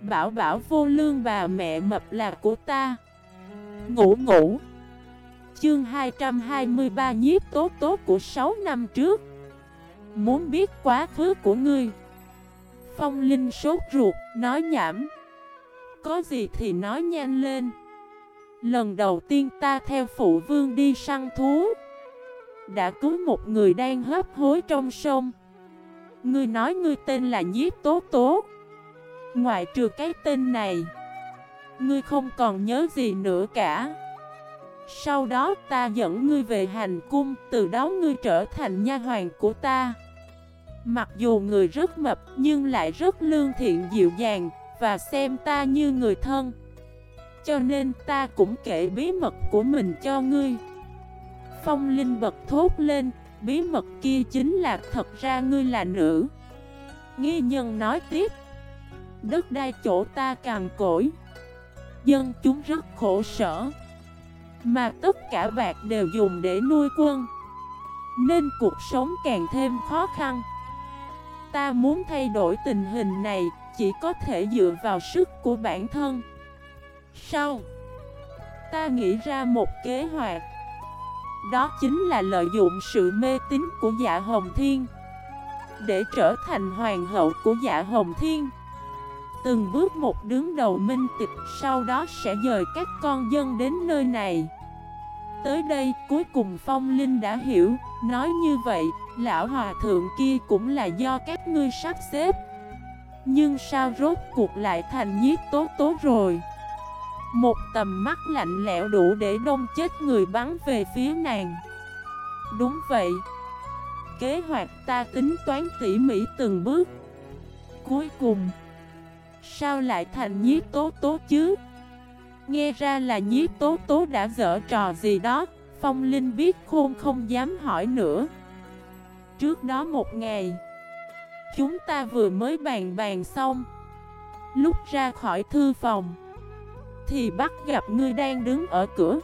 Bảo bảo vô lương bà mẹ mập là của ta. Ngủ ngủ. Chương 223 nhiếp tố tố của 6 năm trước. Muốn biết quá khứ của ngươi. Phong Linh sốt ruột, nói nhảm. Có gì thì nói nhanh lên. Lần đầu tiên ta theo phụ vương đi săn thú. Đã cứu một người đang hấp hối trong sông. Ngươi nói ngươi tên là Nhiếp Tố Tố. Ngoại trừ cái tên này, Ngươi không còn nhớ gì nữa cả. Sau đó ta dẫn ngươi về hành cung, Từ đó ngươi trở thành nha hoàng của ta. Mặc dù người rất mập, nhưng lại rất lương thiện dịu dàng Và xem ta như người thân. Cho nên ta cũng kể bí mật của mình cho ngươi. Phong Linh bật thốt lên, Bí mật kia chính là thật ra ngươi là nữ. Nghi nhân nói tiếp Đất đai chỗ ta càng cỗi. Dân chúng rất khổ sở. Mà tất cả bạc đều dùng để nuôi quân. Nên cuộc sống càng thêm khó khăn. Ta muốn thay đổi tình hình này, Chỉ có thể dựa vào sức của bản thân. Sau Ta nghĩ ra một kế hoạch. Đó chính là lợi dụng sự mê tín của dạ Hồng Thiên. Để trở thành hoàng hậu của dạ Hồng Thiên. Từng bước một đứng đầu minh tịch, Sau đó sẽ dời các con dân đến nơi này. Tới đây, cuối cùng Phong Linh đã hiểu, Nói như vậy, Lão hòa thượng kia cũng là do các ngươi sắp xếp. Nhưng sao rốt cuộc lại thành nhiếp tố tố rồi? Một tầm mắt lạnh lẽo đủ để đông chết người bắn về phía nàng. Đúng vậy. Kế hoạch ta tính toán tỉ mỉ từng bước. Cuối cùng Sao lại thành nhiếp tố tố chứ? Nghe ra là nhiếp tố tố đã dở trò gì đó, Phong Linh biết khôn không dám hỏi nữa. Trước đó một ngày, Chúng ta vừa mới bàn bàn xong. Lúc ra khỏi thư phòng, Thì bắt gặp ngươi đang đứng ở cửa.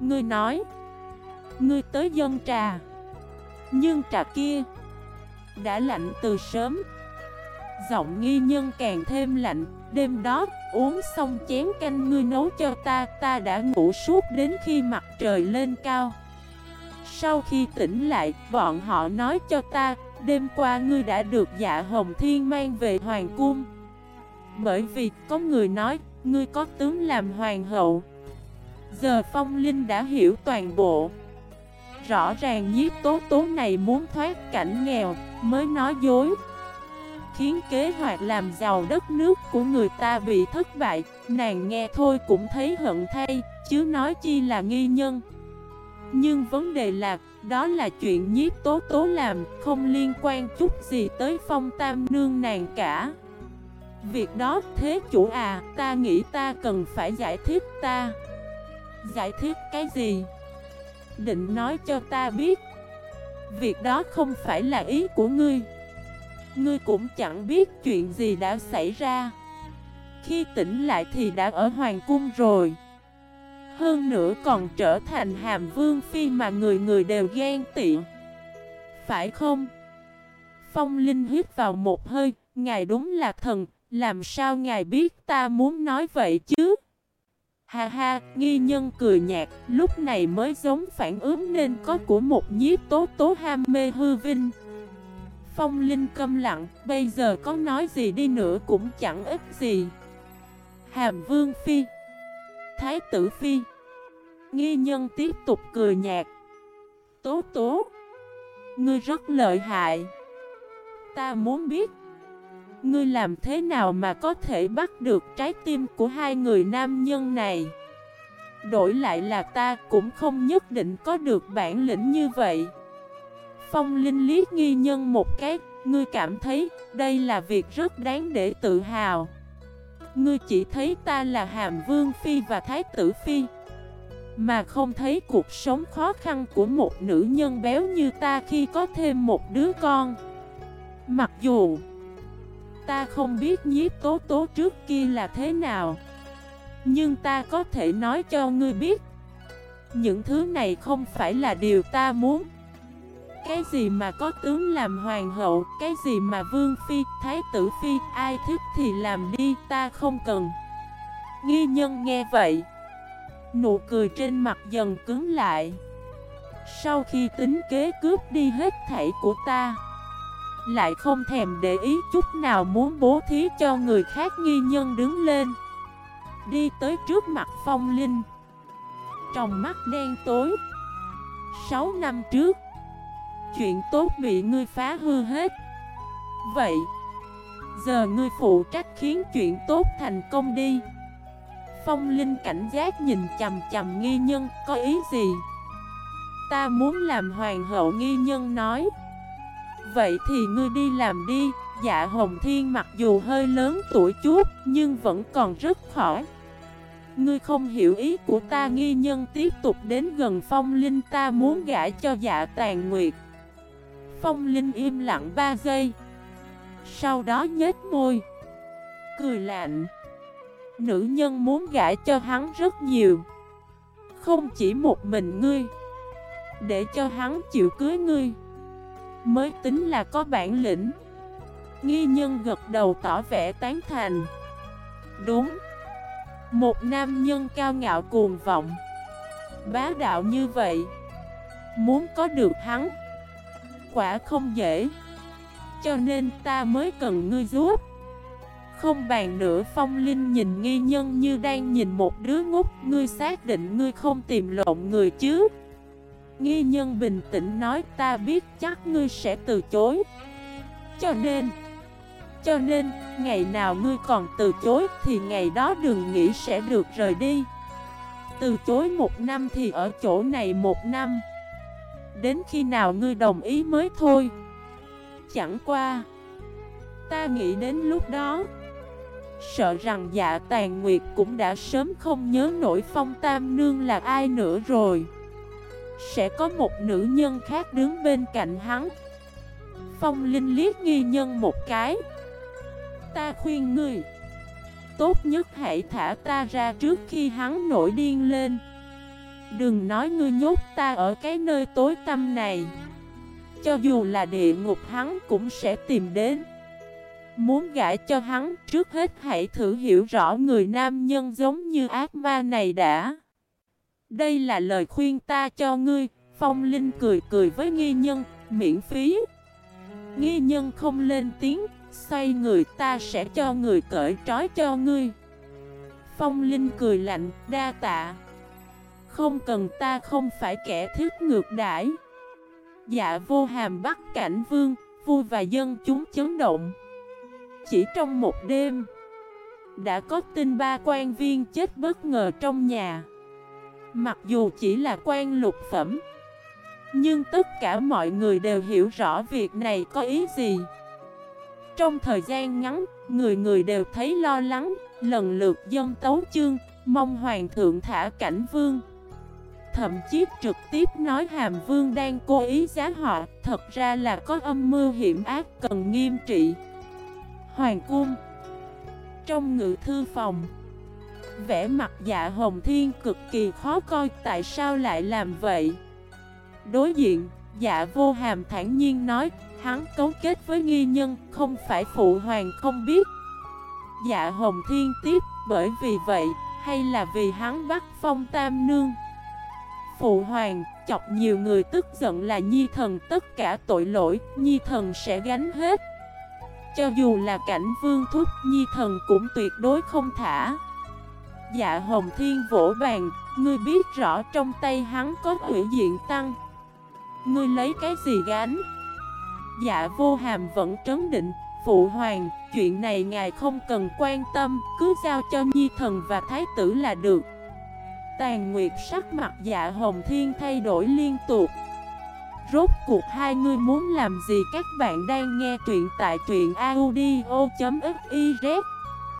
Ngươi nói, Ngươi tới dân trà. Nhưng trà kia Đã lạnh từ sớm. Giọng nghi nhân càng thêm lạnh. Đêm đó, uống xong chén canh ngươi nấu cho ta Ta đã ngủ suốt đến khi mặt trời lên cao. Sau khi tỉnh lại, Bọn họ nói cho ta, Đêm qua ngươi đã được dạ hồng thiên mang về hoàng cung. Bởi vì có người nói, Ngươi có tướng làm hoàng hậu. Giờ phong linh đã hiểu toàn bộ. Rõ ràng nhiếp tố tố này muốn thoát cảnh nghèo, Mới nói dối khiến kế hoạch làm giàu đất nước của người ta bị thất bại, nàng nghe thôi cũng thấy hận thay, chứ nói chi là nghi nhân. Nhưng vấn đề là, đó là chuyện nhiếp tố tố làm, không liên quan chút gì tới phong tam nương nàng cả. Việc đó thế chủ à, ta nghĩ ta cần phải giải thích ta. Giải thích cái gì? Định nói cho ta biết. Việc đó không phải là ý của ngươi. Ngươi cũng chẳng biết chuyện gì đã xảy ra. Khi tỉnh lại thì đã ở Hoàng Cung rồi. Hơn nữa còn trở thành hàm vương phi mà người người đều ghen tị. Phải không? Phong Linh hít vào một hơi. Ngài đúng là thần. Làm sao ngài biết ta muốn nói vậy chứ? Ha ha, nghi nhân cười nhạt. Lúc này mới giống phản ứng nên có của một nhiếp tố tố ham mê hư vinh. Phong Linh câm lặng, bây giờ có nói gì đi nữa cũng chẳng ích gì. Hàm Vương Phi Thái tử Phi Nghi nhân tiếp tục cười nhạt. Tố tố Ngươi rất lợi hại. Ta muốn biết Ngươi làm thế nào mà có thể bắt được trái tim của hai người nam nhân này Đổi lại là ta cũng không nhất định có được bản lĩnh như vậy Phong Linh liếc nghi nhân một cái, ngươi cảm thấy đây là việc rất đáng để tự hào. Ngươi chỉ thấy ta là Hàm Vương Phi và Thái Tử Phi, mà không thấy cuộc sống khó khăn của một nữ nhân béo như ta khi có thêm một đứa con. Mặc dù ta không biết nhiếp tố tố trước kia là thế nào, nhưng ta có thể nói cho ngươi biết, những thứ này không phải là điều ta muốn. Cái gì mà có tướng làm hoàng hậu Cái gì mà vương phi, thái tử phi Ai thích thì làm đi, ta không cần. Nghi nhân nghe vậy Nụ cười trên mặt dần cứng lại. Sau khi tính kế cướp đi hết thảy của ta Lại không thèm để ý chút nào muốn bố thí cho người khác nghi nhân đứng lên. Đi tới trước mặt phong linh. Trong mắt đen tối Sáu năm trước Chuyện tốt bị ngươi phá hư hết. Vậy, Giờ ngươi phụ trách khiến chuyện tốt thành công đi. Phong Linh cảnh giác nhìn chầm chầm nghi nhân, có ý gì? Ta muốn làm hoàng hậu nghi nhân nói. Vậy thì ngươi đi làm đi. Dạ Hồng Thiên mặc dù hơi lớn tuổi chút, Nhưng vẫn còn rất khỏi. Ngươi không hiểu ý của ta, nghi nhân tiếp tục đến gần Phong Linh, ta muốn gãi cho dạ tàn nguyệt. Phong Linh im lặng 3 giây. Sau đó nhếch môi. Cười lạnh. Nữ nhân muốn gãi cho hắn rất nhiều. Không chỉ một mình ngươi. Để cho hắn chịu cưới ngươi. Mới tính là có bản lĩnh. Nghi nhân gật đầu tỏ vẻ tán thành. Đúng. Một nam nhân cao ngạo cuồng vọng. Bá đạo như vậy. Muốn có được hắn. Quả không dễ. Cho nên ta mới cần ngươi giúp. Không bàn nữa phong linh nhìn nghi nhân như đang nhìn một đứa ngốc. Ngươi xác định ngươi không tìm lộn người chứ? Nghi nhân bình tĩnh nói, ta biết chắc ngươi sẽ từ chối. Cho nên Cho nên, ngày nào ngươi còn từ chối Thì ngày đó đừng nghĩ sẽ được rời đi. Từ chối một năm thì ở chỗ này một năm. Đến khi nào ngươi đồng ý mới thôi. Chẳng qua, Ta nghĩ đến lúc đó, Sợ rằng dạ tàn nguyệt cũng đã sớm không nhớ nổi phong tam nương là ai nữa rồi. Sẽ có một nữ nhân khác đứng bên cạnh hắn. Phong Linh liếc nghi nhân một cái. Ta khuyên ngươi, Tốt nhất hãy thả ta ra trước khi hắn nổi điên lên. Đừng nói ngươi nhốt ta ở cái nơi tối tăm này Cho dù là địa ngục hắn cũng sẽ tìm đến Muốn gãi cho hắn, trước hết hãy thử hiểu rõ người nam nhân giống như ác ma này đã. Đây là lời khuyên ta cho ngươi, Phong Linh cười cười với nghi nhân, miễn phí. Nghi nhân không lên tiếng, xoay người ta sẽ cho người cởi trói cho ngươi. Phong Linh cười lạnh, đa tạ. Không cần ta không phải kẻ thiết ngược đãi. Dạ vô hàm bắt cảnh vương, vua và dân chúng chấn động. Chỉ trong một đêm Đã có tin ba quan viên chết bất ngờ trong nhà Mặc dù chỉ là quan lục phẩm Nhưng tất cả mọi người đều hiểu rõ việc này có ý gì Trong thời gian ngắn Người người đều thấy lo lắng Lần lượt dân tấu chương Mong hoàng thượng thả cảnh vương Thậm chí trực tiếp nói hàm vương đang cố ý giá họ. Thật ra là có âm mưu hiểm ác cần nghiêm trị. Hoàng cung. Trong ngự thư phòng Vẽ mặt dạ hồng thiên cực kỳ khó coi. Tại sao lại làm vậy? Đối diện Dạ vô hàm thản nhiên nói, Hắn cấu kết với nghi nhân Không phải phụ hoàng không biết. Dạ hồng thiên tiếp, Bởi vì vậy, Hay là vì hắn bắt phong tam nương? Phụ hoàng chọc nhiều người tức giận là nhi thần Tất cả tội lỗi Nhi thần sẽ gánh hết. Cho dù là cảnh vương thúc nhi thần cũng tuyệt đối không thả. Dạ hồng thiên vỗ bàn Ngươi biết rõ trong tay hắn có hủy diện tăng. Ngươi lấy cái gì gánh? Dạ vô hàm vẫn trấn định Phụ hoàng, chuyện này ngài không cần quan tâm Cứ giao cho nhi thần và thái tử là được. Tàn nguyệt sắc mặt dạ hồng thiên thay đổi liên tục. Rốt cuộc hai ngươi muốn làm gì? Các bạn đang nghe truyện tại truyện audio.fif